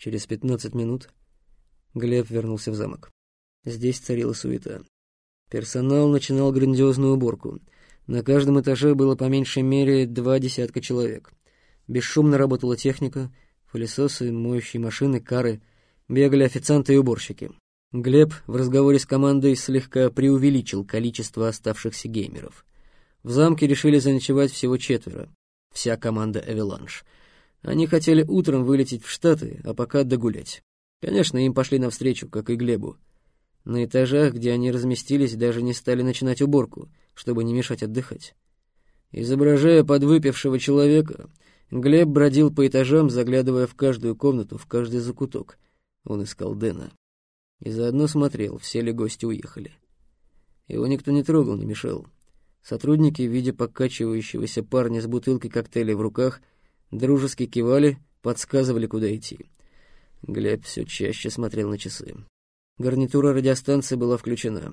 Через пятнадцать минут Глеб вернулся в замок. Здесь царила суета. Персонал начинал грандиозную уборку. На каждом этаже было по меньшей мере два десятка человек. Бесшумно работала техника, пылесосы, моющие машины, кары. Бегали официанты и уборщики. Глеб в разговоре с командой слегка преувеличил количество оставшихся геймеров. В замке решили заночевать всего четверо. Вся команда «Эвеланш». Они хотели утром вылететь в Штаты, а пока догулять. Конечно, им пошли навстречу, как и Глебу. На этажах, где они разместились, даже не стали начинать уборку, чтобы не мешать отдыхать. Изображая подвыпившего человека, Глеб бродил по этажам, заглядывая в каждую комнату, в каждый закуток. Он искал Дэна. И заодно смотрел, все ли гости уехали. Его никто не трогал, не мешал. Сотрудники, видя покачивающегося парня с бутылкой коктейля в руках, дружески кивали, подсказывали, куда идти. Глеб все чаще смотрел на часы. Гарнитура радиостанции была включена,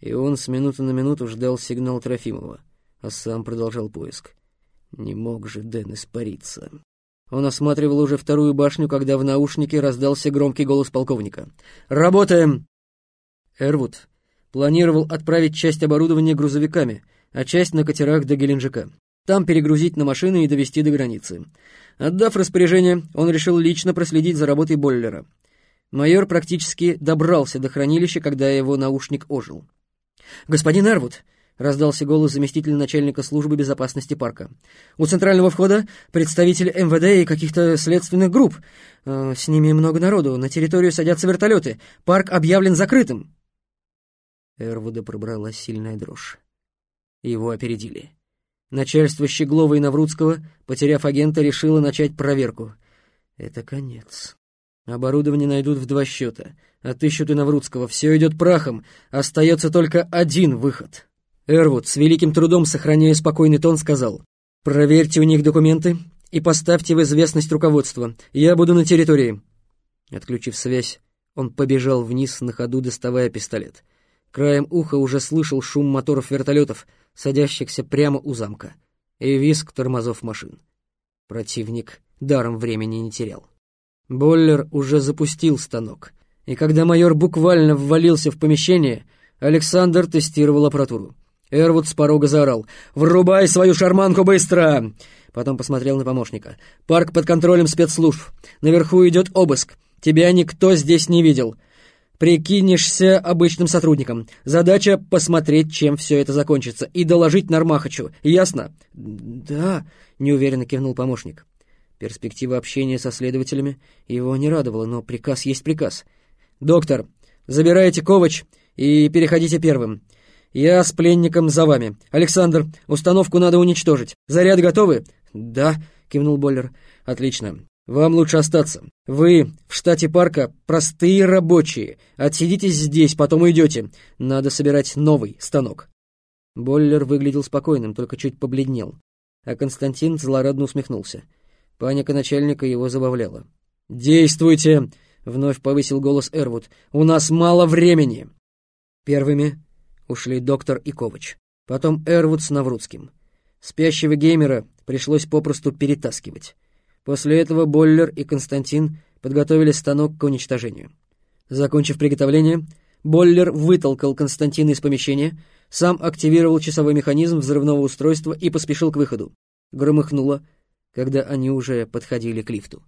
и он с минуты на минуту ждал сигнал Трофимова, а сам продолжал поиск. Не мог же Дэн испариться. Он осматривал уже вторую башню, когда в наушнике раздался громкий голос полковника. «Работаем!» Эрвуд планировал отправить часть оборудования грузовиками, а часть на катерах до Геленджика. Там перегрузить на машины и довести до границы. Отдав распоряжение, он решил лично проследить за работой бойлера. Майор практически добрался до хранилища, когда его наушник ожил. «Господин Эрвуд!» — раздался голос заместителя начальника службы безопасности парка. «У центрального входа представители МВД и каких-то следственных групп. Э, с ними много народу. На территорию садятся вертолеты. Парк объявлен закрытым». Эрвуда пробрала сильная дрожь. Его опередили. Начальство Щеглова и Наврудского, потеряв агента, решило начать проверку. Это конец. Оборудование найдут в два счета. Отыщут и Наврудского. Все идет прахом. Остается только один выход. Эрвуд, с великим трудом сохраняя спокойный тон, сказал. «Проверьте у них документы и поставьте в известность руководства. Я буду на территории». Отключив связь, он побежал вниз на ходу, доставая пистолет. Краем уха уже слышал шум моторов вертолетов, садящихся прямо у замка, и визг тормозов машин. Противник даром времени не терял. Боллер уже запустил станок, и когда майор буквально ввалился в помещение, Александр тестировал аппаратуру. Эрвуд с порога заорал «Врубай свою шарманку быстро!» Потом посмотрел на помощника. «Парк под контролем спецслужб. Наверху идет обыск. Тебя никто здесь не видел. Прикинешься обычным сотрудником. Задача — посмотреть, чем все это закончится, и доложить Нормахачу. Ясно?» «Да», — неуверенно кивнул помощник. Перспектива общения со следователями его не радовала, но приказ есть приказ. «Доктор, забирайте Ковач и переходите первым. Я с пленником за вами. Александр, установку надо уничтожить. Заряд готовы?» «Да», — кивнул Боллер. «Отлично. Вам лучше остаться. Вы в штате парка простые рабочие. Отсидитесь здесь, потом уйдете. Надо собирать новый станок». Боллер выглядел спокойным, только чуть побледнел. А Константин злорадно усмехнулся. Паника начальника его забавляла. «Действуйте!» — вновь повысил голос Эрвуд. «У нас мало времени!» Первыми ушли доктор и Ковач. Потом Эрвуд с Наврудским. Спящего геймера пришлось попросту перетаскивать. После этого Боллер и Константин подготовили станок к уничтожению. Закончив приготовление, Боллер вытолкал Константина из помещения, сам активировал часовой механизм взрывного устройства и поспешил к выходу. Громыхнуло, когда они уже подходили к лифту.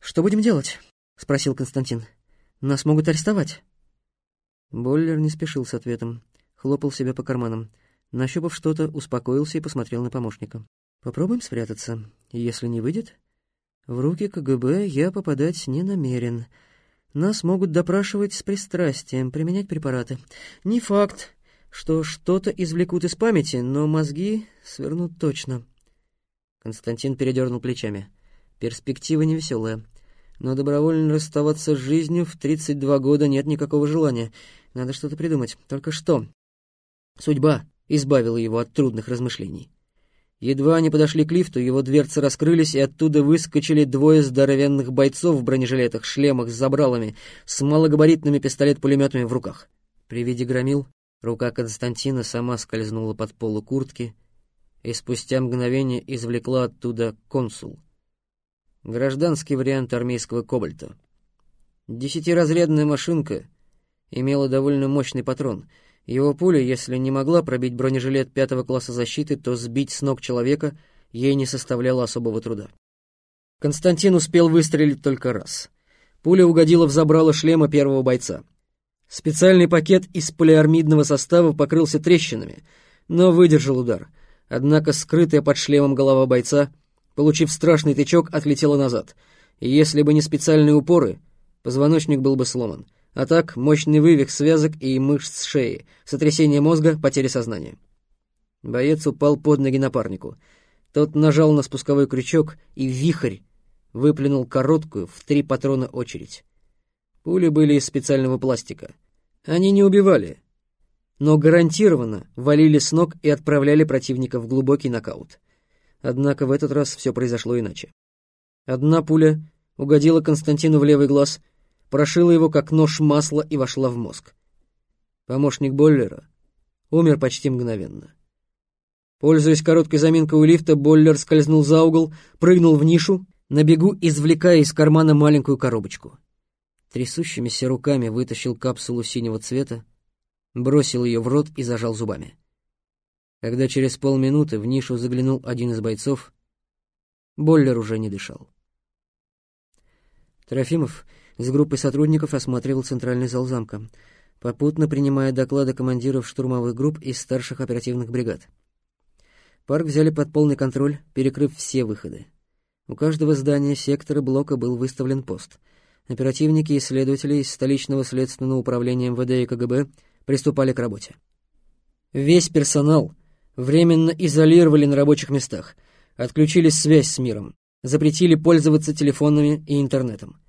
«Что будем делать?» — спросил Константин. «Нас могут арестовать». Боллер не спешил с ответом, хлопал себя по карманам. Нащупав что-то, успокоился и посмотрел на помощника. Попробуем спрятаться. Если не выйдет, в руки КГБ я попадать не намерен. Нас могут допрашивать с пристрастием, применять препараты. Не факт, что что-то извлекут из памяти, но мозги свернут точно. Константин передернул плечами. Перспектива невеселая. Но добровольно расставаться с жизнью в 32 года нет никакого желания. Надо что-то придумать. Только что? Судьба избавила его от трудных размышлений. Едва они подошли к лифту, его дверцы раскрылись, и оттуда выскочили двое здоровенных бойцов в бронежилетах, шлемах с забралами, с малогабаритными пистолет-пулеметами в руках. При виде громил рука Константина сама скользнула под полу куртки и спустя мгновение извлекла оттуда консул. гражданский вариант армейского «Кобальта». Десятиразрядная машинка имела довольно мощный патрон. Его пуля, если не могла пробить бронежилет пятого класса защиты, то сбить с ног человека ей не составляло особого труда. Константин успел выстрелить только раз. Пуля угодила в забрало шлема первого бойца. Специальный пакет из полиармидного состава покрылся трещинами, но выдержал удар. Однако скрытая под шлемом голова бойца, получив страшный тычок, отлетела назад. И если бы не специальные упоры, позвоночник был бы сломан. А так, мощный вывих связок и мышц шеи, сотрясение мозга, потеря сознания. Боец упал под ноги напарнику. Тот нажал на спусковой крючок, и вихрь выплюнул короткую в три патрона очередь. Пули были из специального пластика. Они не убивали, но гарантированно валили с ног и отправляли противника в глубокий нокаут. Однако в этот раз все произошло иначе. Одна пуля угодила Константину в левый глаз, прошила его как нож масла и вошла в мозг. Помощник Боллера умер почти мгновенно. Пользуясь короткой заминкой у лифта, Боллер скользнул за угол, прыгнул в нишу, на бегу извлекая из кармана маленькую коробочку. Трясущимися руками вытащил капсулу синего цвета, бросил ее в рот и зажал зубами. Когда через полминуты в нишу заглянул один из бойцов, Боллер уже не дышал. Трофимов с группой сотрудников осматривал центральный зал замка, попутно принимая доклады командиров штурмовых групп и старших оперативных бригад. Парк взяли под полный контроль, перекрыв все выходы. У каждого здания сектора блока был выставлен пост — оперативники и следователи из столичного следственного управления МВД и КГБ приступали к работе. Весь персонал временно изолировали на рабочих местах, отключили связь с миром, запретили пользоваться телефонами и интернетом.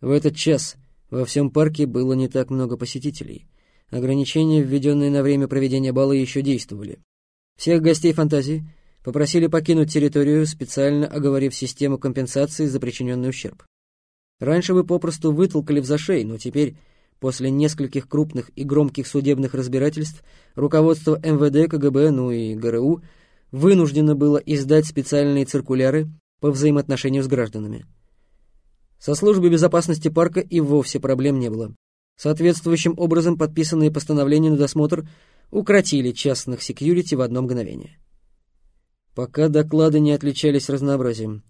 В этот час во всем парке было не так много посетителей. Ограничения, введенные на время проведения бала, еще действовали. Всех гостей фантазии попросили покинуть территорию, специально оговорив систему компенсации за причиненный ущерб. Раньше вы попросту вытолкали в зашей, но теперь, после нескольких крупных и громких судебных разбирательств, руководство МВД, КГБ, ну и ГРУ вынуждено было издать специальные циркуляры по взаимоотношению с гражданами. Со службой безопасности парка и вовсе проблем не было. Соответствующим образом подписанные постановления на досмотр укротили частных секьюрити в одно мгновение. Пока доклады не отличались разнообразием,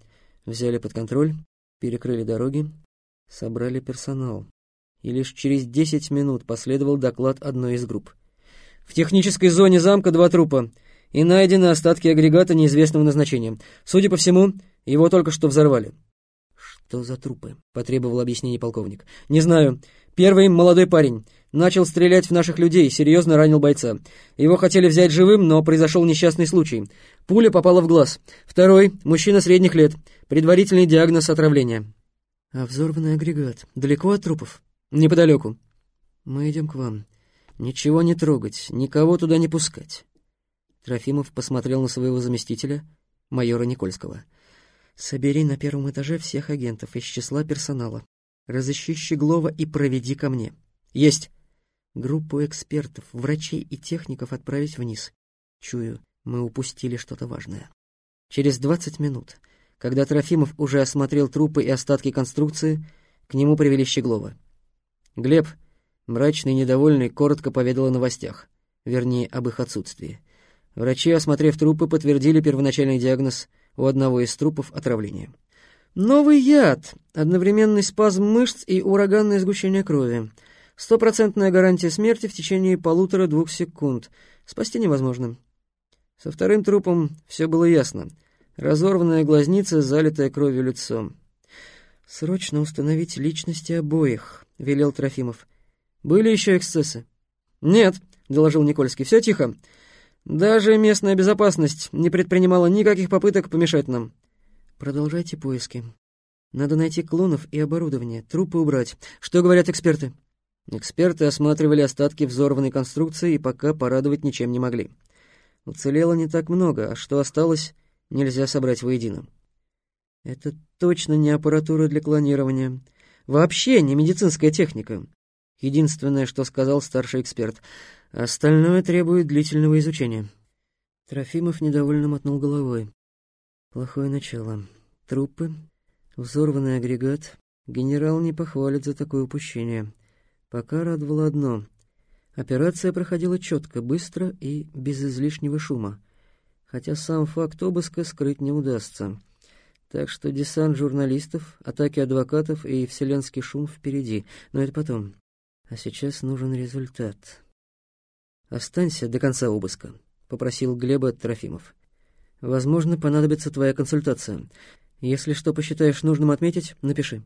взяли под контроль, перекрыли дороги, собрали персонал. И лишь через 10 минут последовал доклад одной из групп. В технической зоне замка два трупа, и найдены остатки агрегата неизвестного назначения. Судя по всему, его только что взорвали. «Что за трупы?» — потребовал объяснение полковник. «Не знаю. Первый — молодой парень. Начал стрелять в наших людей, серьезно ранил бойца. Его хотели взять живым, но произошел несчастный случай. Пуля попала в глаз. Второй — мужчина средних лет. Предварительный диагноз отравления. А взорванный агрегат далеко от трупов? Неподалеку. Мы идем к вам. Ничего не трогать, никого туда не пускать. Трофимов посмотрел на своего заместителя, майора Никольского. Собери на первом этаже всех агентов из числа персонала. Разыщи Щеглова и проведи ко мне. Есть. Группу экспертов, врачей и техников отправить вниз. Чую, мы упустили что-то важное. Через двадцать минут когда Трофимов уже осмотрел трупы и остатки конструкции, к нему привели Щеглова. Глеб, мрачный и недовольный, коротко поведал о новостях, вернее, об их отсутствии. Врачи, осмотрев трупы, подтвердили первоначальный диагноз у одного из трупов отравления. Новый яд, одновременный спазм мышц и ураганное сгущение крови. Стопроцентная гарантия смерти в течение полутора-двух секунд. Спасти невозможно. Со вторым трупом все было ясно — разорванная глазница, залитая кровью лицом. «Срочно установить личности обоих», — велел Трофимов. «Были еще эксцессы?» «Нет», — доложил Никольский, — «все тихо. Даже местная безопасность не предпринимала никаких попыток помешать нам». «Продолжайте поиски. Надо найти клонов и оборудование, трупы убрать. Что говорят эксперты?» Эксперты осматривали остатки взорванной конструкции и пока порадовать ничем не могли. Уцелело не так много, а что осталось, нельзя собрать воедино. Это точно не аппаратура для клонирования. Вообще не медицинская техника. Единственное, что сказал старший эксперт. Остальное требует длительного изучения. Трофимов недовольно мотнул головой. Плохое начало. Трупы, Взорванный агрегат генерал не похвалит за такое упущение. Пока радовало одно. Операция проходила четко, быстро и без излишнего шума. Хотя сам факт обыска скрыть не удастся. Так что десант журналистов, атаки адвокатов и вселенский шум впереди. Но это потом. А сейчас нужен результат. «Останься до конца обыска», — попросил Глеба Трофимов. «Возможно, понадобится твоя консультация. Если что посчитаешь нужным отметить, напиши».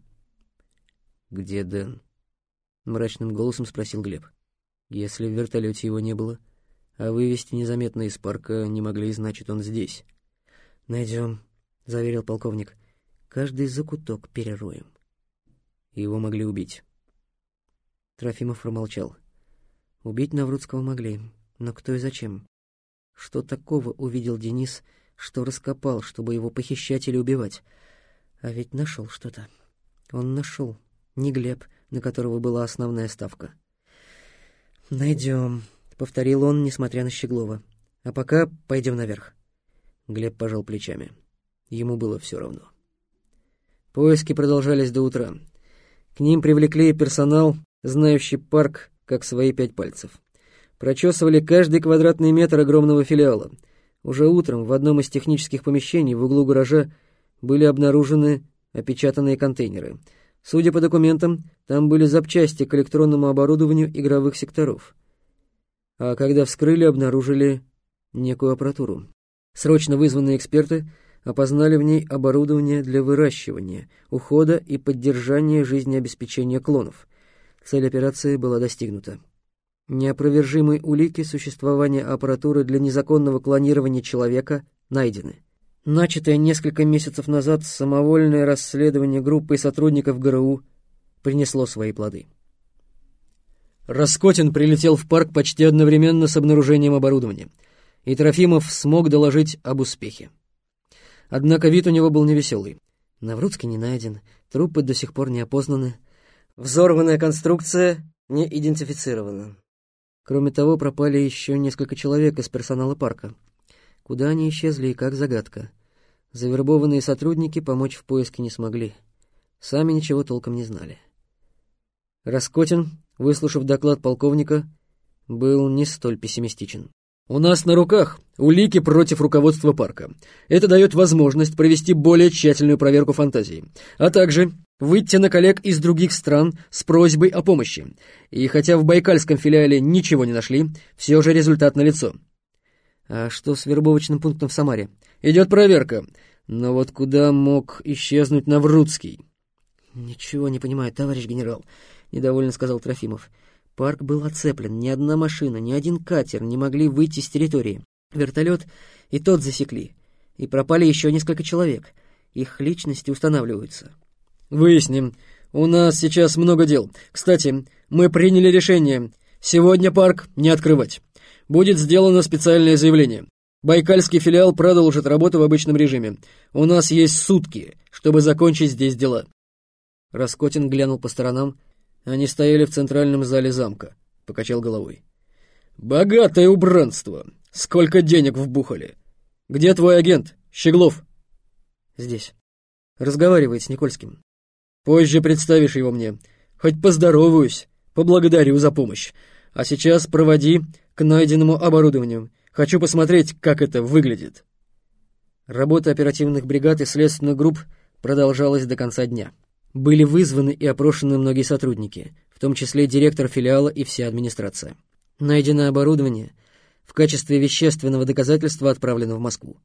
«Где Дэн?» — мрачным голосом спросил Глеб. «Если в вертолете его не было, а вывести незаметно из парка не могли, значит, он здесь». «Найдем», — заверил полковник. «Каждый закуток перероем». Его могли убить. Трофимов промолчал. Убить Наврудского могли, но кто и зачем? Что такого увидел Денис, что раскопал, чтобы его похищать или убивать? А ведь нашел что-то. Он нашел. Не Глеб, на которого была основная ставка. «Найдем», — повторил он, несмотря на Щеглова. «А пока пойдем наверх». Глеб пожал плечами. Ему было все равно. Поиски продолжались до утра. К ним привлекли персонал, знающий парк как свои пять пальцев. Прочесывали каждый квадратный метр огромного филиала. Уже утром в одном из технических помещений в углу гаража были обнаружены опечатанные контейнеры. Судя по документам, там были запчасти к электронному оборудованию игровых секторов. А когда вскрыли, обнаружили некую аппаратуру. Срочно вызванные эксперты опознали в ней оборудование для выращивания, ухода и поддержания жизнеобеспечения клонов. Цель операции была достигнута. Неопровержимые улики существования аппаратуры для незаконного клонирования человека найдены. Начатое несколько месяцев назад самовольное расследование группы сотрудников ГРУ принесло свои плоды. Раскотин прилетел в парк почти одновременно с обнаружением оборудования, и Трофимов смог доложить об успехе. Однако вид у него был невеселый. Наврудский не найден, трупы до сих пор не опознаны — Взорванная конструкция не идентифицирована. Кроме того, пропали еще несколько человек из персонала парка. Куда они исчезли и как загадка. Завербованные сотрудники помочь в поиске не смогли. Сами ничего толком не знали. Раскотин, выслушав доклад полковника, был не столь пессимистичен. «У нас на руках улики против руководства парка. Это дает возможность провести более тщательную проверку фантазии, а также выйти на коллег из других стран с просьбой о помощи. И хотя в Байкальском филиале ничего не нашли, все же результат налицо. А что с вербовочным пунктом в Самаре? Идет проверка. Но вот куда мог исчезнуть Наврудский? Ничего не понимаю, товарищ генерал, недовольно сказал Трофимов. Парк был оцеплен, ни одна машина, ни один катер не могли выйти с территории. Вертолет и тот засекли. И пропали еще несколько человек. Их личности устанавливаются. «Выясним. У нас сейчас много дел. Кстати, мы приняли решение. Сегодня парк не открывать. Будет сделано специальное заявление. Байкальский филиал продолжит работу в обычном режиме. У нас есть сутки, чтобы закончить здесь дела». Раскотин глянул по сторонам. Они стояли в центральном зале замка. Покачал головой. «Богатое убранство! Сколько денег вбухали! Где твой агент, Щеглов?» «Здесь. Разговаривает с Никольским. Позже представишь его мне. Хоть поздороваюсь, поблагодарю за помощь. А сейчас проводи к найденному оборудованию. Хочу посмотреть, как это выглядит». Работа оперативных бригад и следственных групп продолжалась до конца дня. Были вызваны и опрошены многие сотрудники, в том числе директор филиала и вся администрация. Найденное оборудование в качестве вещественного доказательства отправлено в Москву.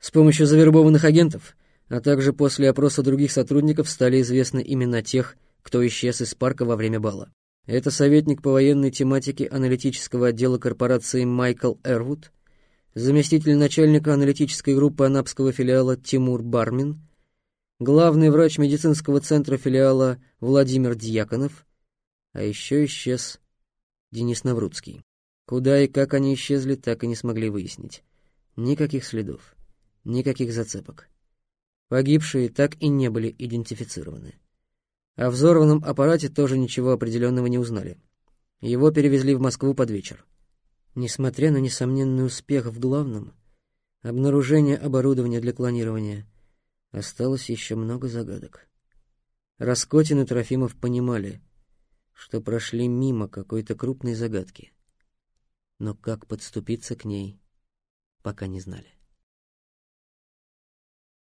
С помощью завербованных агентов – а также после опроса других сотрудников стали известны имена тех, кто исчез из парка во время бала. Это советник по военной тематике аналитического отдела корпорации Майкл Эрвуд, заместитель начальника аналитической группы анапского филиала Тимур Бармин, главный врач медицинского центра филиала Владимир Дьяконов, а еще исчез Денис Наврудский. Куда и как они исчезли, так и не смогли выяснить. Никаких следов, никаких зацепок. Погибшие так и не были идентифицированы. О взорванном аппарате тоже ничего определенного не узнали. Его перевезли в Москву под вечер. Несмотря на несомненный успех в главном, обнаружение оборудования для клонирования, осталось еще много загадок. Раскотин и Трофимов понимали, что прошли мимо какой-то крупной загадки, но как подступиться к ней, пока не знали.